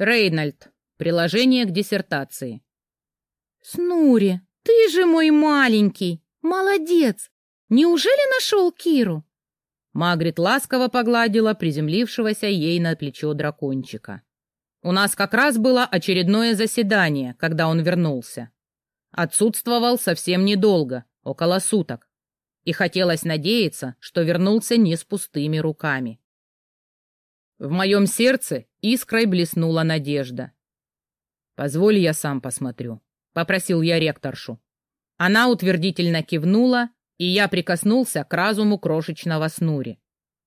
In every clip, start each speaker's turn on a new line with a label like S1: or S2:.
S1: Рейнольд. Приложение к диссертации.
S2: Снури, ты же мой маленький. Молодец. Неужели нашел Киру?
S1: Магрит ласково погладила приземлившегося ей на плечо дракончика. У нас как раз было очередное заседание, когда он вернулся. Отсутствовал совсем недолго, около суток. И хотелось надеяться, что вернулся не с пустыми руками. В моем сердце искрой блеснула надежда. «Позволь, я сам посмотрю», — попросил я ректоршу. Она утвердительно кивнула, и я прикоснулся к разуму крошечного снури.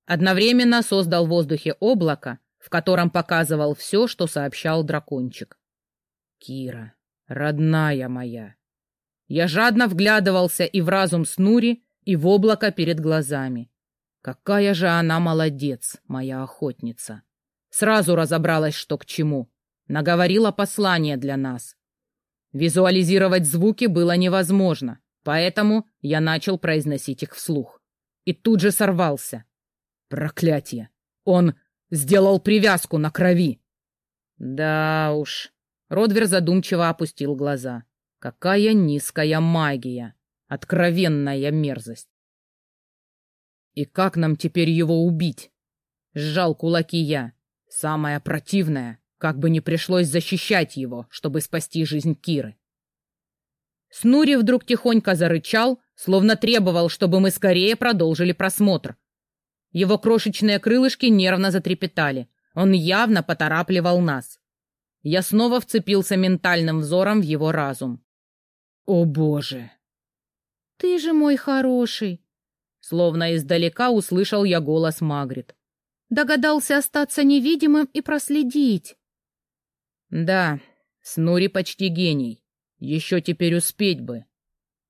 S1: Одновременно создал в воздухе облако, в котором показывал все, что сообщал дракончик. «Кира, родная моя!» Я жадно вглядывался и в разум снури, и в облако перед глазами. Какая же она молодец, моя охотница! Сразу разобралась, что к чему. Наговорила послание для нас. Визуализировать звуки было невозможно, поэтому я начал произносить их вслух. И тут же сорвался. Проклятие! Он сделал привязку на крови. Да уж. Родвер задумчиво опустил глаза. Какая низкая магия! Откровенная мерзость! И как нам теперь его убить? Сжал кулаки я. Самое противное, как бы не пришлось защищать его, чтобы спасти жизнь Киры. Снури вдруг тихонько зарычал, словно требовал, чтобы мы скорее продолжили просмотр. Его крошечные крылышки нервно затрепетали. Он явно поторапливал нас. Я снова вцепился ментальным взором в его разум. «О, Боже!»
S2: «Ты же мой хороший!»
S1: Словно издалека услышал я голос Магрит.
S2: Догадался остаться невидимым и проследить.
S1: Да, Снури почти гений. Еще теперь успеть бы.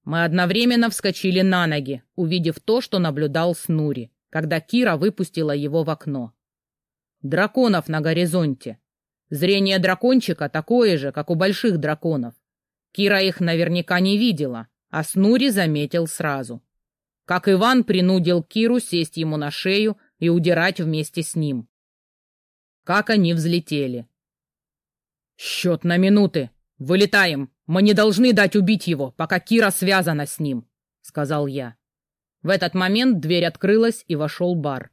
S1: Мы одновременно вскочили на ноги, увидев то, что наблюдал Снури, когда Кира выпустила его в окно. Драконов на горизонте. Зрение дракончика такое же, как у больших драконов. Кира их наверняка не видела, а Снури заметил сразу как Иван принудил Киру сесть ему на шею и удирать вместе с ним. Как они взлетели. «Счет на минуты! Вылетаем! Мы не должны дать убить его, пока Кира связана с ним!» — сказал я. В этот момент дверь открылась, и вошел бар.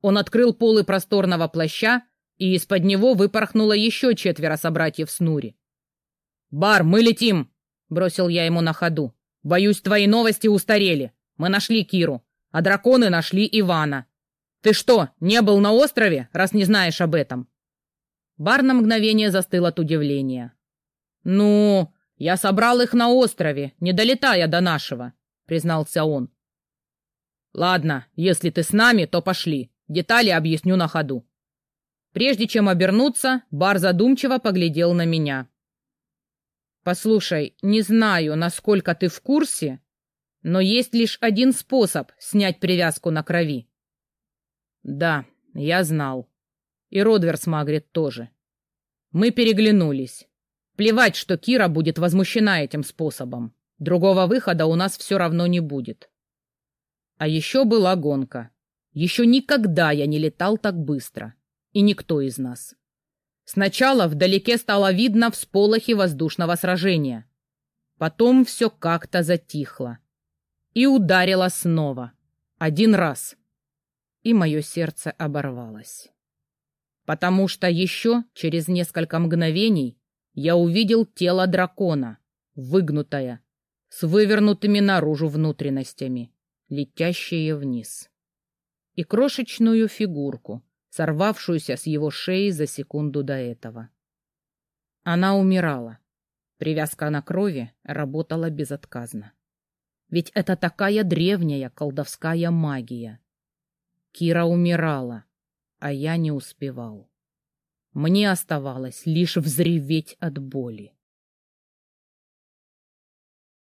S1: Он открыл полы просторного плаща, и из-под него выпорхнуло еще четверо собратьев Снури. «Бар, мы летим!» — бросил я ему на ходу. «Боюсь, твои новости устарели. Мы нашли Киру, а драконы нашли Ивана. Ты что, не был на острове, раз не знаешь об этом?» Бар на мгновение застыл от удивления. «Ну, я собрал их на острове, не долетая до нашего», — признался он. «Ладно, если ты с нами, то пошли. Детали объясню на ходу». Прежде чем обернуться, Бар задумчиво поглядел на меня. «Послушай, не знаю, насколько ты в курсе, но есть лишь один способ снять привязку на крови. Да, я знал. И Родверс Магрит тоже. Мы переглянулись. Плевать, что Кира будет возмущена этим способом. Другого выхода у нас все равно не будет. А еще была гонка. Еще никогда я не летал так быстро. И никто из нас. Сначала вдалеке стало видно всполохи воздушного сражения. Потом все как-то затихло и ударила снова. Один раз. И мое сердце оборвалось. Потому что еще через несколько мгновений я увидел тело дракона, выгнутое, с вывернутыми наружу внутренностями, летящее вниз. И крошечную фигурку, сорвавшуюся с его шеи за секунду до этого. Она умирала. Привязка на крови работала безотказно. Ведь это такая древняя колдовская магия. Кира умирала, а я не успевал. Мне оставалось лишь взреветь от боли.